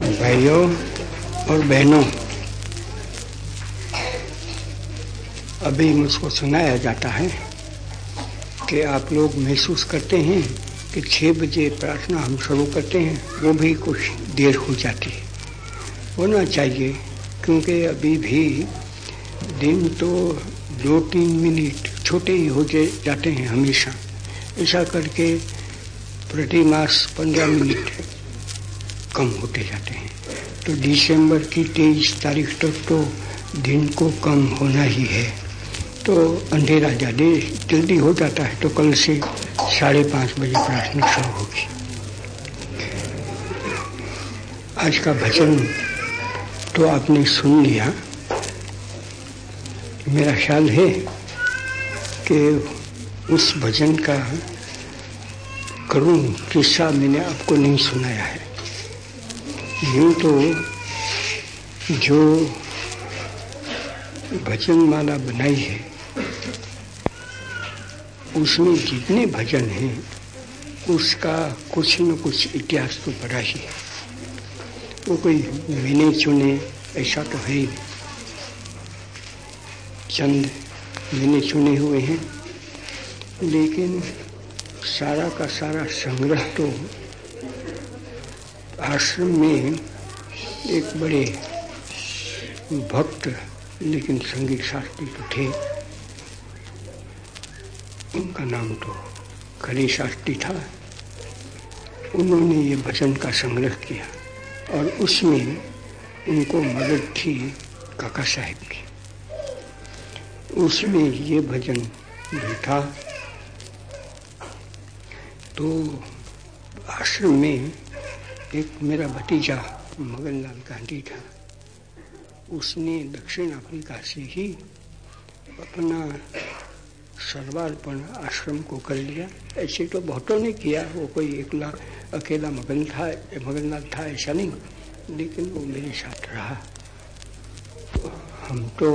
भाइयों और बहनों, अभी मुझको सुनाया जाता है कि आप लोग महसूस करते हैं कि छः बजे प्रार्थना हम शुरू करते हैं, वो भी कुछ देर हो जाती है। होना चाहिए, क्योंकि अभी भी दिन तो दो तीन मिनट छोटे ही हो जाते हैं हमेशा। ऐसा करके प्रति मास पंद्रह मिनट कम होते जाते हैं। तो दिसंबर की तेईस तारीख तक तो दिन को कम होना ही है। तो अंधेरा ज़्यादा जल्दी हो जाता है तो कल से साढ़े पाँच बजे प्रार्थना शुरू होगी। आज का भजन तो आपने सुन लिया। मेरा ख्याल है कि उस भजन का करूँ किस्सा मैंने आपको नहीं सुनाया है। यूँ तो जो भजन माला बनाई है, उसमें जितने भजन हैं, उसका कुछ न कुछ इतिहास तो बड़ा ही है। वो कोई मैंने चुने, ऐसा तो है ही चंद मैंने चुने हुए हैं, लेकिन सारा का सारा संग्रह तो आश्रम में एक बड़े भक्त, लेकिन संगीत शास्त्री तो थे। उनका नाम तो खड़ी शास्त्री था। उन्होंने ये भजन का संग्रह किया और उसमें उनको मदद थी काका साहेब की। उसमें ये भजन भी था। तो आश्रम में एक मेरा भतीजा मगनलाल गांधी था। उसने दक्षिण अफ्रीका से ही अपना सर्वार्पण आश्रम को कर लिया। ऐसे तो बहुतों ने किया, वो कोई एकला अकेला मगन था, मगनलाल था ऐसा नहीं, लेकिन वो मेरे साथ रहा। हम तो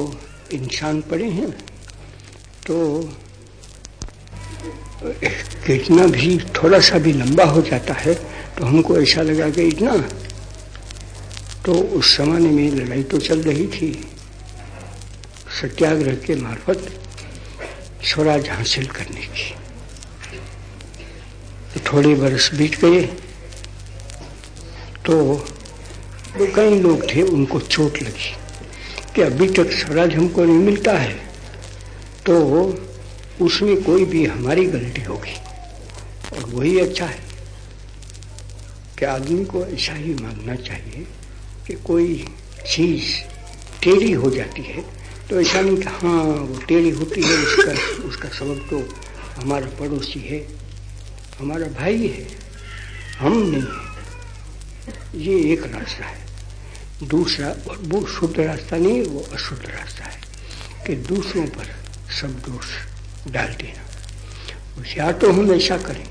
इंसान पड़े हैं तो कितना भी थोड़ा सा भी लंबा हो जाता है तो हमको ऐसा लगा कि इतना। तो उस समय में लड़ाई तो चल रही थी। सत्याग्रह के मार्फत स्वराज हासिल करने की। तो थोड़े वर्ष बीत गए। तो वो कई लोग थे, उनको चोट लगी कि अभी तक स्वराज हमको नहीं मिलता है। तो उसमें कोई भी हमारी गलती होगी। और वही अच्छा है। कि आदमी को ऐसा ही मानना चाहिए कि कोई चीज़ टेढ़ी हो जाती है तो ऐसा नहीं कि हाँ वो टेढ़ी होती है, उसका उसका सबब तो हमारा पड़ोसी है, हमारा भाई है, हम नहीं है। ये एक रास्ता है। दूसरा, और वो शुद्ध रास्ता नहीं, वो अशुद्ध रास्ता है कि दूसरों पर सब दोष डाल देना। या तो हम ऐसा करें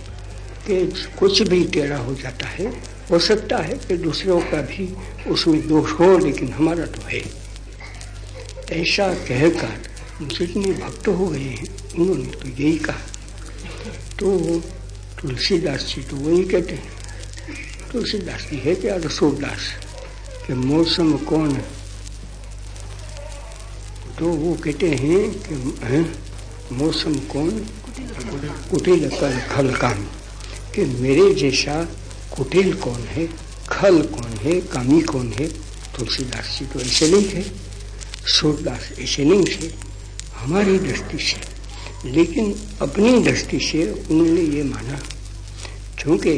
कि कुछ भी टेढ़ा हो जाता है, हो सकता है कि दूसरों का भी उसमें दोष हो, लेकिन हमारा तो है। ऐसा कहकर जितने भक्त हो गए हैं, उन्होंने तो यही कहा। तो तुलसीदास जी तो वही कहते हैं। तुलसीदास जी है क्या, रसोदास? कि मौसम कौन? तो वो कहते हैं कि मौसम कौन? कुटिल कल खल कि मेरे जैसा कुटिल कौन है, खल कौन है, कामी कौन है, तुलसीदास जी तो ऐसे नहीं थे, सूरदास ऐसे नहीं थे, हमारी दृष्टि से। लेकिन अपनी दृष्टि से उन्होंने ये माना क्योंकि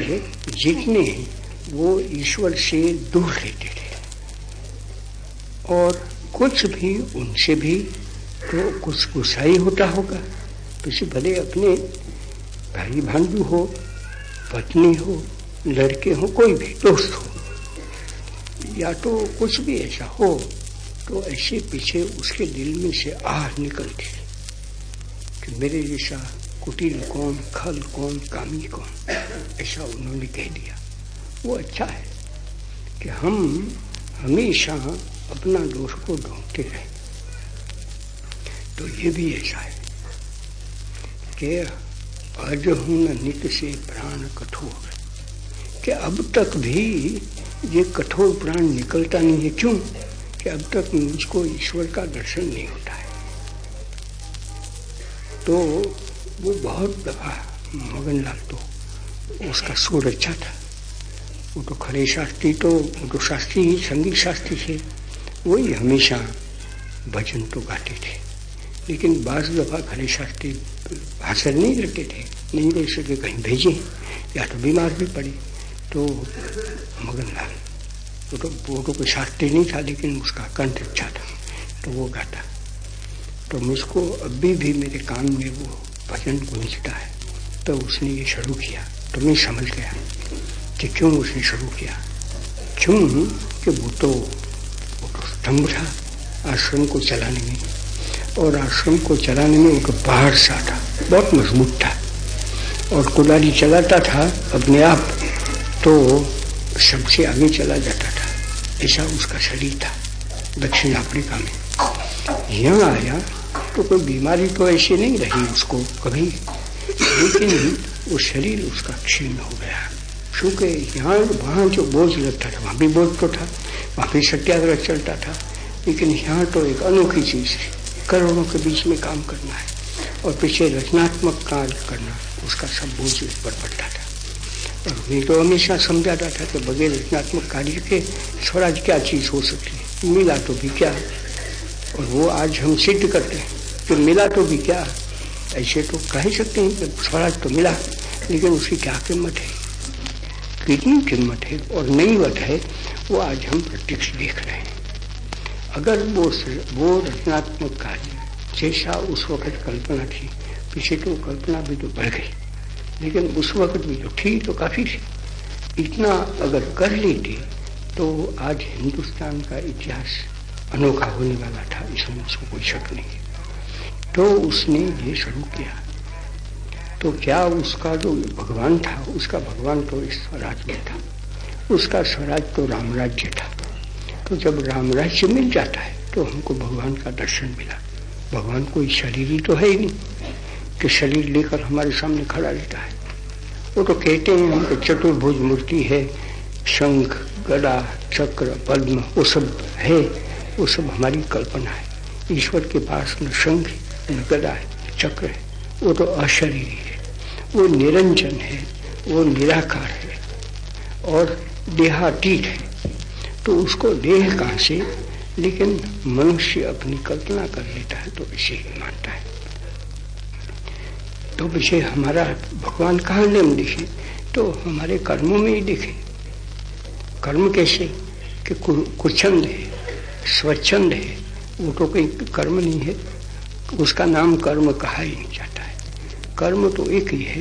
जितने हैं, वो ईश्वर से दूर रहते थे। और कुछ भी उनसे भी तो कुछ गुस्सा ही होता होगा। किसी भले अपने भाई भांडू हो पत्नी हो, लड़के हो, कोई भी दोस्त हो, या तो कुछ भी ऐसा हो तो ऐसे पीछे उसके दिल में से आह निकलती कि मेरे जैसा कुटिल कौन, खल कौन, कामी कौन, ऐसा उन्होंने कह दिया। वो अच्छा है कि हम हमेशा अपना दोष को ढूंढते रहे। तो ये भी ऐसा है कि अज हूँ न नित से प्राण कठोर। कि अब तक भी ये कठोर प्राण निकलता नहीं है, क्यों? कि अब तक मुझको ईश्वर का दर्शन नहीं होता है। तो वो बहुत दफ़ा मगनलाल तो उसका सुर अच्छा था। वो तो खड़े शास्त्री तो वो तो शास्त्री ही संगीत शास्त्री थे। वही हमेशा भजन तो गाते थे। लेकिन बाज दफ़ा खड़े शास्त्री हासिल नहीं रहते थे। नहीं रह सके कहीं भेजे, या तो बीमार भी पड़े तो मगनलाल वो तो वो तो कोई शास्त्री नहीं था, लेकिन उसका कंठ अच्छा था। तो वो गाता तो मुझको अभी भी मेरे कान में वो भजन गूंजता है। तो उसने ये शुरू किया। तो मैं समझ गया कि क्यों उसने शुरू किया। क्यों? कि वो तो वो तो स्तंभ था, आश्रम को चलाने में। और आश्रम को चलाने में तो बाहर सा था, बहुत मज़बूत था। और कुदारी चलाता था अपने आप तो सबसे आगे चला जाता था। ऐसा उसका शरीर था दक्षिण अफ्रीका में। यहाँ आया तो कोई बीमारी तो ऐसी नहीं रही उसको कभी। लेकिन वो शरीर उसका क्षीण हो गया। क्योंकि यहाँ वहाँ जो बोझ लगता था, वहाँ भी बोझ तो था, वहाँ भी सत्याग्रह चलता था, लेकिन यहाँ तो एक अनोखी चीज़ थी करोड़ों के बीच में काम करना है और पीछे रचनात्मक कार्य करना, उसका सब बोझ उस पर पड़ता था। और मैं तो हमेशा समझाता था कि बगैर रचनात्मक कार्य के स्वराज क्या चीज़ हो सकती है? मिला तो भी क्या? और वो आज हम सिद्ध करते हैं कि मिला तो भी क्या? ऐसे तो कह ही सकते हैं कि स्वराज तो मिला, लेकिन उसकी क्या कीमत है? कितनी कीमत है और नई वत है, वो आज हम प्रत्यक्ष देख रहे हैं। अगर वो वो रचनात्मक कार्य जैसा उस वक्त कल्पना थी, पीछे तो कल्पना भी तो बढ़ गई। लेकिन उस वक्त भी जो थी तो काफ़ी थी। इतना अगर कर लेते तो आज हिंदुस्तान का इतिहास अनोखा होने वाला था इसमें उसको कोई शक नहीं तो उसने ये शुरू किया। तो क्या उसका जो भगवान था, उसका भगवान तो इस स्वराज में था। उसका स्वराज तो रामराज्य था। तो जब राम राज्य मिल जाता है तो हमको भगवान का दर्शन मिला। भगवान कोई शरीर ही तो है ही नहीं, कि शरीर लेकर हमारे सामने खड़ा रहता है। वो तो कहते हैं, हम तो चतुर्भुज मूर्ति है, शंख, गदा, चक्र, पद्म, वो सब है, वो सब हमारी कल्पना है। ईश्वर के पास न शंख न गदा है चक्र है, वो तो अशरीरी है। वो निरंजन है, वो निराकार है और देहातीत है। तो उसको देह कहाँ से लेकिन मनुष्य अपनी कल्पना कर लेता है तो इसे ही मानता है। तो विषय हमारा, भगवान कहाँ नियम दिखे? तो हमारे कर्मों में ही दिखे। कर्म कैसे? कि कुछंद है, स्वच्छंद है, वो तो कोई कर्म नहीं है, उसका नाम कर्म कहा ही नहीं जाता है। कर्म तो एक ही है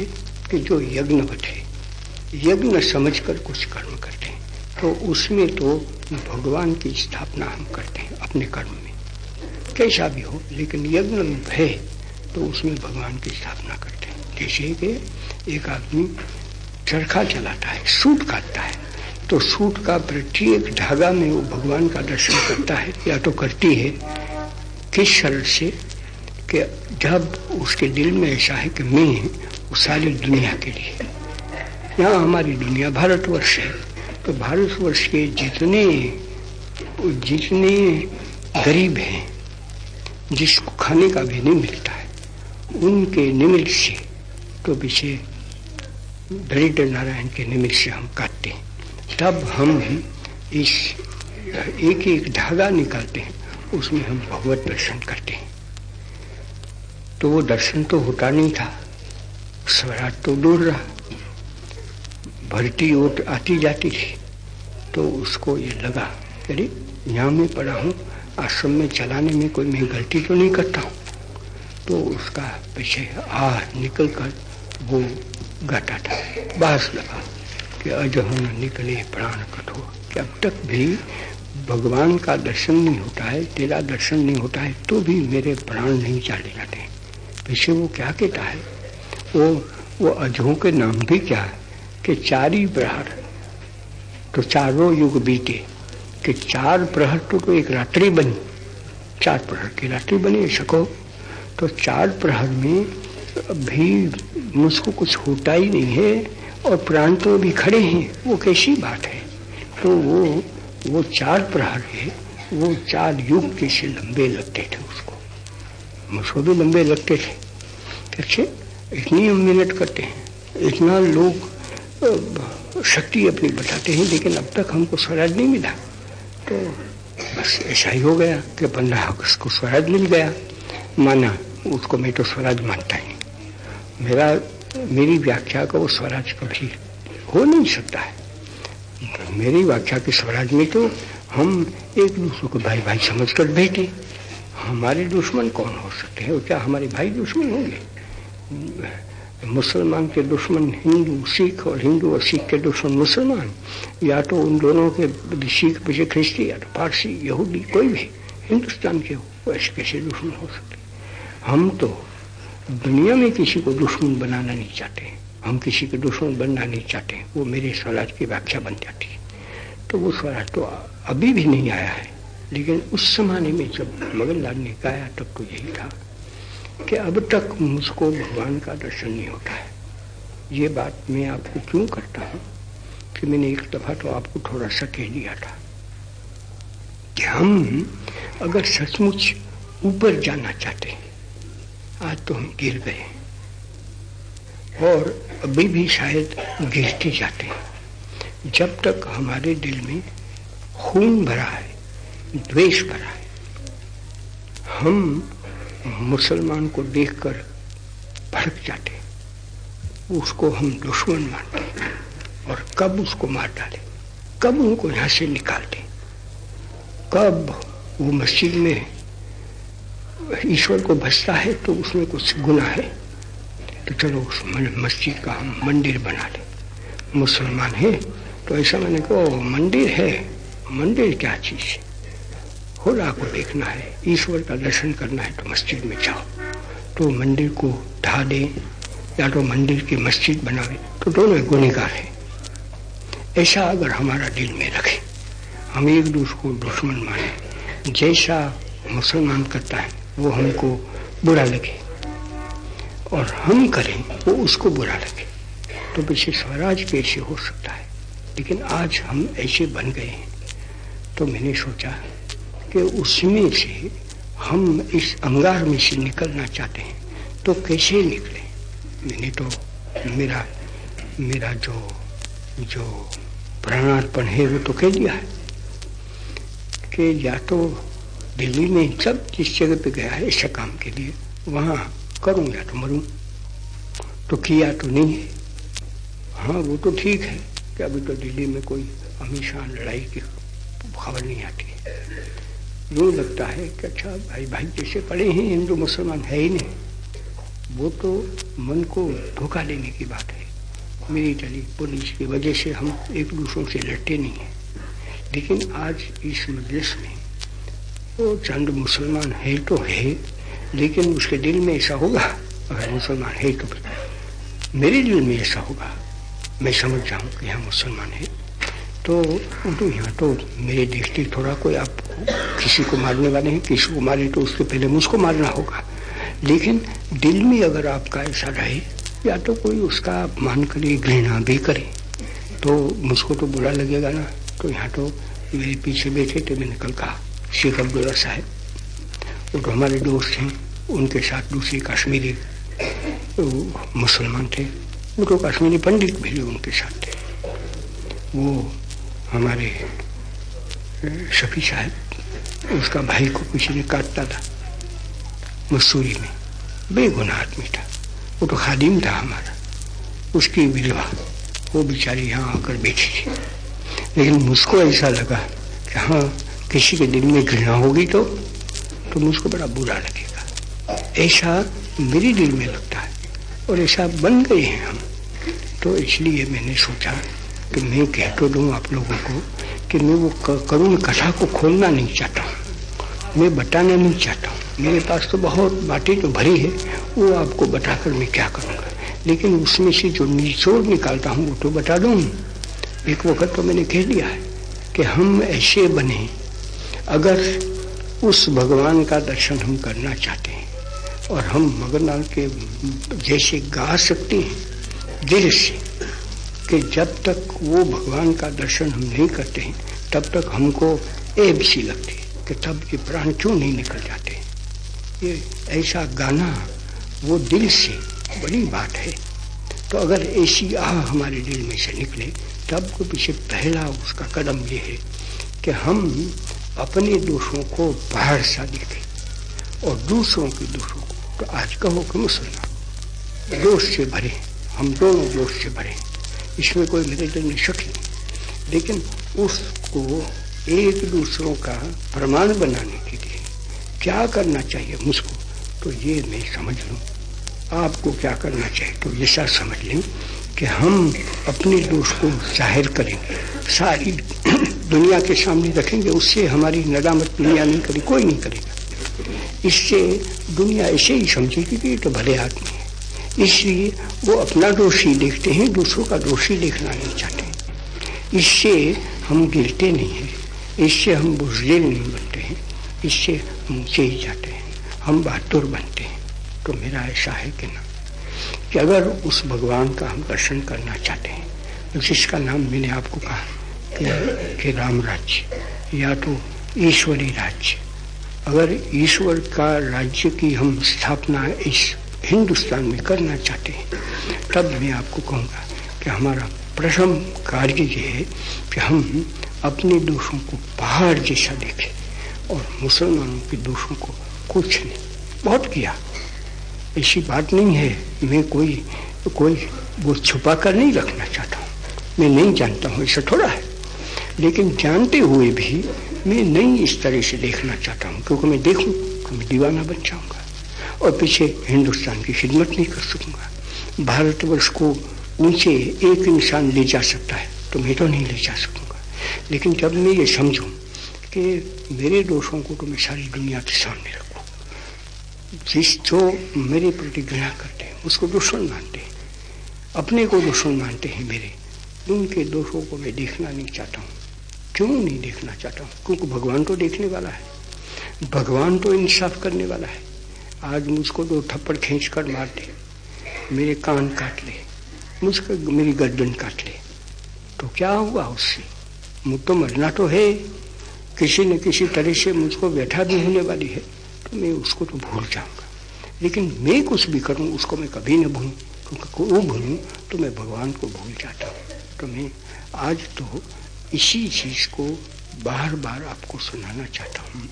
कि जो यज्ञ है। यज्ञ समझकर कुछ कर्म करते हैं। तो उसमें तो भगवान की स्थापना हम करते हैं अपने कर्म में। कैसा भी हो, लेकिन यज्ञ है तो उसमें भगवान की स्थापना करते हैं। जैसे कि एक आदमी चरखा चलाता है, सूट काटता है तो सूट का प्रत्येक धागा में वो भगवान का दर्शन करता है, या तो करती है, किस शरण से कि जब उसके दिल में ऐसा है कि मैं वो सारी दुनिया के लिए। यहाँ हमारी दुनिया भारतवर्ष है। तो भारतवर्ष के जितने जितने गरीब हैं, जिसको खाने का भी नहीं मिलता है, उनके निमित्त से तो पीछे दरिद्र नारायण के निमित्त से हम काटते हैं। तब हम इस एक एक धागा निकालते हैं, उसमें हम भगवत दर्शन करते हैं। तो वो दर्शन तो होता नहीं था, स्वराज तो दूर रहा। भरती ओट आती जाती थी। तो उसको ये लगा, अरे, यहाँ मैं पड़ा हूँ, आश्रम में चलाने में कोई, मैं गलती तो नहीं करता हूँ? तो उसका पीछे आ निकल कर वो गाता था। बास लगा कि अजहन निकले प्राण कठोर। कि अब तक भी भगवान का दर्शन नहीं होता है, तेरा दर्शन नहीं होता है तो भी मेरे प्राण नहीं चाले जाते पीछे वो क्या कहता है? वो वो अजहों के नाम भी क्या है? कि चार ही प्रहर तो चारों युग बीते कि चार प्रहर तो, तो एक रात्रि बनी। चार प्रहर की रात्रि बनी सको तो चार प्रहर में भी मुझको कुछ होता ही नहीं है और प्राण तो भी खड़े हैं वो कैसी बात है? तो वो वो चार प्रहार है वो चार युग जैसे लंबे लगते थे उसको। मुझको भी लंबे लगते थे। अच्छे इतनी हम मेहनत करते हैं इतना लोग शक्ति अपनी बताते हैं, लेकिन अब तक हमको स्वराज नहीं मिला। तो बस ऐसा ही हो गया कि पंद्रह अगस्त को स्वराज मिल गया। माना उसको मैं तो स्वराज मानता ही मेरा, मेरी व्याख्या का वो स्वराज कभी हो नहीं सकता है। मेरी व्याख्या के स्वराज में तो हम एक दूसरे को भाई भाई समझ कर बैठे। हमारे दुश्मन कौन हो सकते हैं? क्या हमारे भाई दुश्मन होंगे? मुसलमान के दुश्मन हिंदू, सिख और हिंदू और सिख के दुश्मन मुसलमान। या तो उन दोनों के सिख पीछे ख्रिस्ती या तो पारसी, यहूदी, कोई भी हिंदुस्तान के हो ऐसे कैसे दुश्मन हो सकते। हम तो दुनिया में किसी को दुश्मन बनाना नहीं चाहते। हम किसी के दुश्मन बनना नहीं चाहते। वो मेरे स्वराज की व्याख्या बन जाती तो वो स्वराज तो अभी भी नहीं आया है। लेकिन उस जमाने में जब मगनलाल ने गाया, तब तो यही था। कि अब तक मुझको भगवान का दर्शन नहीं होता है। ये बात मैं आपको क्यों करता हूँ? कि मैंने एक दफ़ा तो आपको थोड़ा सा कह दिया था कि हम अगर सचमुच ऊपर जाना चाहते हैं, आज तो हम गिर गए और अभी भी शायद गिरते जाते हैं। जब तक हमारे दिल में खून भरा है, द्वेष भरा है, हम मुसलमान को देखकर भड़क जाते। उसको हम दुश्मन मानते और कब उसको मार डाले, कब उनको यहाँ से निकाल दें कब वो मस्जिद में ईश्वर को भजता है तो उसमें कुछ गुना है? तो चलो उस मस्जिद का हम मंदिर बना ले। मुसलमान है तो ऐसा मैंने कहो मंदिर है? मंदिर क्या चीज़ है? खुदा को देखना है, ईश्वर का दर्शन करना है तो मस्जिद में जाओ। तो मंदिर को ढा दे या तो मंदिर की मस्जिद बनावे तो दोनों गुनेगार है। ऐसा अगर हमारा दिल में रखे, हम एक दूसरे को दुश्मन माने, जैसा मुसलमान करता है, वो हमको बुरा लगे। और हम करें, वो उसको बुरा लगे। तो पीछे स्वराज कैसे हो सकता है, लेकिन आज हम ऐसे बन गए हैं। तो मैंने सोचा कि उसमें से हम इस अंगार में से निकलना चाहते हैं तो कैसे निकले? मैंने तो मेरा मेरा जो जो प्राणार्पण है, वो तो कह दिया है कि या तो दिल्ली में सब जिस जगह पे गया है, ऐसा काम के लिए, वहाँ करूँ या तो मरूं। तो किया तो नहीं है। हाँ वो तो ठीक है कि अभी तो दिल्ली में कोई हमेशा लड़ाई की खबर नहीं आती है। यूँ लगता है कि अच्छा भाई भाई जैसे पड़े हैं, हिंदू, मुसलमान है ही नहीं। वो तो मन को धोखा देने की बात है। मेरी चली पुलिस की वजह से हम एक दूसरों से लड़ते नहीं हैं। लेकिन आज इस मजलिस में वो चंद मुसलमान है तो है, लेकिन उसके दिल में ऐसा होगा, अगर मुसलमान है तो मेरे दिल में ऐसा होगा। मैं समझ जाऊँ कि यहाँ मुसलमान है। तो तो यहाँ तो मेरे देखते थोड़ा कोई आप किसी को मारने वाले हैं, किसी को मारे तो उसके पहले मुझको मारना होगा। लेकिन दिल में अगर आपका ऐसा रहे, या तो कोई उसका अपमान करे, घृणा भी करे तो मुझको तो बुरा लगेगा ना। तो यहाँ तो मेरे पीछे बैठे थे, मैंने कल कहा, शेख अब्दुल्ला साहब, वो तो हमारे दोस्त हैं, उनके साथ दूसरे कश्मीरी मुसलमान थे, वो तो कश्मीरी पंडित भी उनके साथ थे। वो हमारे शफी साहब उसका भाई को किसी ने काटता था। मसूरी में बेगुना आदमी था। वो तो खादिम था हमारा। उसकी विधवा, वो बेचारी यहाँ आकर बैठी थी। लेकिन मुझको ऐसा लगा कि हाँ किसी के दिल में घृणा होगी तो तो मुझको बड़ा बुरा लगेगा। ऐसा मेरे दिल में लगता है और ऐसा बन गए हैं हम। तो इसलिए मैंने सोचा कि मैं कह तो दूँ आप लोगों को कि मैं वो करुण कथा को खोलना नहीं चाहता हूँ। मैं बताना नहीं चाहता हूँ। मेरे पास तो बहुत बातें तो भरी है, वो आपको बताकर मैं क्या करूँगा? लेकिन उसमें से जो निचोड़ निकालता हूँ, वो तो बता दूँ। एक वक्त तो मैंने कह दिया है कि हम ऐसे बने, अगर उस भगवान का दर्शन हम करना चाहते हैं, और हम मगरनाल के जैसे गा सकते हैं, दिल से। कि जब तक वो भगवान का दर्शन हम नहीं करते हैं, तब तक हमको एब सी लगती है कि तब ये प्राण क्यों नहीं निकल जाते ये ऐसा गाना वो दिल से बड़ी बात है। तो अगर ऐसी आह हमारे दिल में से निकले, तब को पीछे पहला उसका कदम ये है कि हम अपने दोषों को बाहर सा देखें और दूसरों के दोषों को तो आज कहो कि मुसलमान दोष से भरे, हम दोनों दोष से भरे इसमें कोई दिल में शक नहीं। लेकिन उसको एक दूसरों का प्रमाण बनाने के लिए क्या करना चाहिए मुझको तो ये मैं समझ लूँ। आपको क्या करना चाहिए तो ये सब समझ लें कि हम अपने दोष को ज़ाहिर करेंगे। सारी दुनिया के सामने रखेंगे, उससे हमारी नदामत दुनिया नहीं करेगी, कोई नहीं करेगा। इससे दुनिया ऐसे ही समझेगी कि ये तो भले आदमी है। इसलिए वो अपना दोषी देखते हैं दूसरों का दोषी देखना नहीं चाहते। इससे हम गिरते नहीं हैं इससे हम बुजदिल नहीं बनते हैं इससे हम ऊँचे ही जाते हैं हम बहादुर बनते हैं। तो मेरा ऐसा है कि ना कि अगर उस भगवान का हम दर्शन करना चाहते हैं तो जिसका नाम मैंने आपको कहा कि, कि राम राज्य या तो ईश्वरी राज्य। अगर ईश्वर का राज्य की हम स्थापना इस हिंदुस्तान में करना चाहते हैं, तब मैं आपको कहूँगा कि हमारा प्रथम कार्य ये है कि हम अपने दोषों को पहाड़ जैसा देखें और मुसलमानों के दोषों को कुछ नहीं। बहुत किया। ऐसी बात नहीं है। मैं कोई कोई वो छुपा कर नहीं रखना चाहता हूँ। मैं नहीं जानता हूँ, ऐसा थोड़ा है। लेकिन जानते हुए भी मैं नहीं इस तरह से देखना चाहता हूँ, क्योंकि मैं देखूँ तो मैं दीवाना बन जाऊँगा। और पीछे हिंदुस्तान की खिदमत नहीं कर सकूँगा। भारतवर्ष को ऊँचे एक इंसान ले जा सकता है तो मैं तो नहीं ले जा सकूँगा। लेकिन जब मैं ये समझूं कि मेरे दोषों को तो मैं सारी दुनिया के सामने रखूँ, जिस जो मेरे प्रति घृणा करते हैं, उसको दुश्मन मानते हैं, अपने को दुश्मन मानते हैं मेरे, उनके दोषों को मैं देखना नहीं चाहता हूँ। क्यों नहीं देखना चाहता हूँ? क्योंकि भगवान तो देखने वाला है। भगवान तो इंसाफ करने वाला है। आज मुझको दो थप्पड़ खींच कर मार दे। मेरे कान काट ले। मुझको मेरी गर्दन काट ले। तो क्या हुआ उससे? मुझ तो मरना तो है। किसी न किसी तरह से मुझको व्यथा भी होने वाली है। तो मैं उसको तो भूल जाऊँगा। लेकिन मैं कुछ भी करूँ, उसको मैं कभी न भूलूँ। क्योंकि वो भूलूँ तो मैं भगवान को भूल जाता हूँ। तो मैं आज तो इसी चीज़ को बार बार आपको सुनाना चाहता हूँ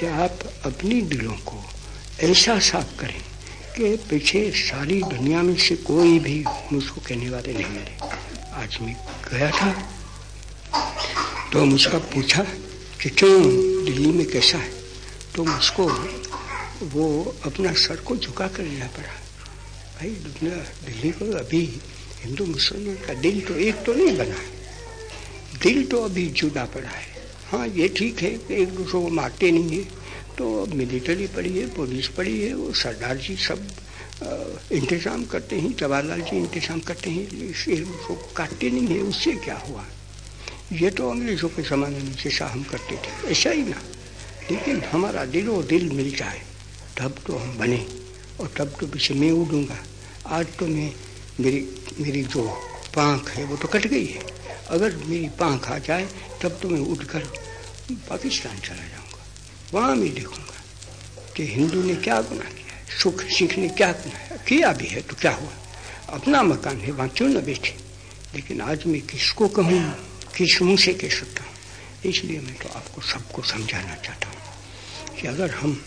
कि आप अपनी दिलों को ऐसा साफ़ करें कि पीछे सारी दुनिया में से कोई भी मुझको कहने वाले नहीं मिले आज मैं गया था तो मुझका पूछा कि क्यों दिल्ली में कैसा है? तो मुझको वो अपना सर को झुका कर लेना पड़ा। भाई, दुनिया दिल्ली को अभी हिंदू मुसलमान का दिल तो एक तो नहीं बना है। दिल तो अभी जुदा पड़ा है। हाँ ये ठीक है कि एक दूसरे को मारते नहीं है। तो मिलिट्री पड़ी है, पुलिस पड़ी है, वो सरदार जी सब इंतज़ाम करते हैं, जवाहरलाल जी इंतज़ाम करते हैं दूसरे काटते नहीं है, उससे क्या हुआ? ये तो अंग्रेज़ों के ज़माने में जैसा हम करते थे, ऐसा ही ना। लेकिन हमारा दिलो दिल मिल जाए, तब तो हम बने, और तब तो पीछे मैं उड़ूँगा। आज तो मैं, मेरी मेरी जो पाँख है, वो तो कट गई है। अगर मेरी पाँख आ जाए, तब तो मैं उठकर पाकिस्तान चला जाऊँगा। वहाँ मैं देखूँगा कि हिंदू ने क्या गुना किया सुख, सिख ने क्या गुना किया भी है तो क्या हुआ? अपना मकान है, वहाँ क्यों न बैठे? लेकिन आज मैं किसको कहूँ, किस मुँह से कह सकता हूँ? इसलिए मैं तो आपको सबको समझाना चाहता हूँ कि अगर हम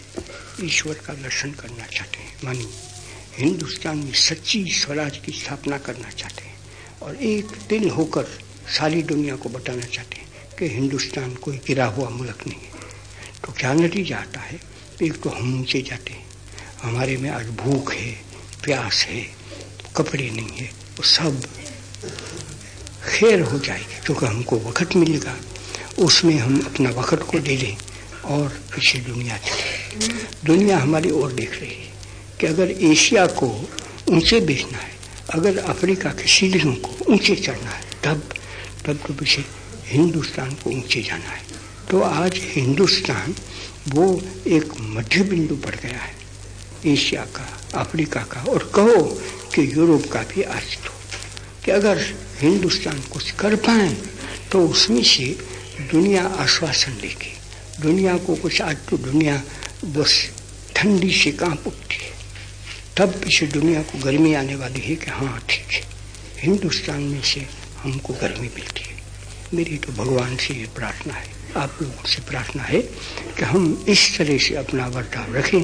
ईश्वर का दर्शन करना चाहते हैं मानी हिंदुस्तान में सच्ची स्वराज की स्थापना करना चाहते हैं और एक दिल होकर सारी दुनिया को बताना चाहते हैं कि हिंदुस्तान कोई गिरा हुआ मुल्क नहीं है। तो क्या नतीजा आता है? एक तो हम ऊँचे जाते हैं। हमारे में आज भूख है, प्यास है, कपड़े नहीं है, वो सब खैर हो जाएगी क्योंकि हमको वक्त मिलेगा। उसमें हम अपना वक्त को दे दें और पीछे दुनिया चले। दुनिया हमारी ओर देख रही है कि अगर एशिया को ऊँचे बेचना है, अगर अफ्रीका के सीढ़ियों को ऊँचे चढ़ना है, तब तब तो पीछे हिंदुस्तान को ऊँचे जाना है। तो आज हिंदुस्तान वो एक मध्य बिंदु पड़ गया है, एशिया का, अफ्रीका का, और कहो कि यूरोप का भी आज तो कि अगर हिंदुस्तान कुछ कर पाए तो उसमें से दुनिया आश्वासन लेगी दुनिया को कुछ आज तो दुनिया बस ठंडी से काँप उठती है। तब पीछे दुनिया को गर्मी आने वाली है कि हाँ ठीक है, हिंदुस्तान में से हमको गर्मी मिलती है। मेरी तो भगवान से ये प्रार्थना है। आप लोगों से प्रार्थना है कि हम इस तरह से अपना बर्ताव रखें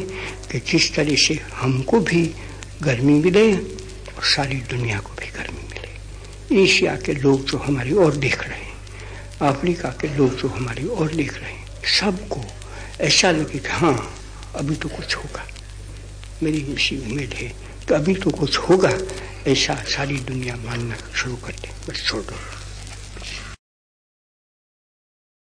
कि जिस तरह से हमको भी गर्मी मिले और सारी दुनिया को भी गर्मी मिले। एशिया के लोग जो हमारी ओर देख रहे हैं, अफ्रीका के लोग जो हमारी ओर देख रहे हैं, सबको ऐसा लगे कि हाँ अभी तो कुछ होगा। मेरी ऐसी उम्मीद है कि अभी तो कुछ होगा, ऐसा सारी दुनिया मानना शुरू कर दे। बस छोड़। दो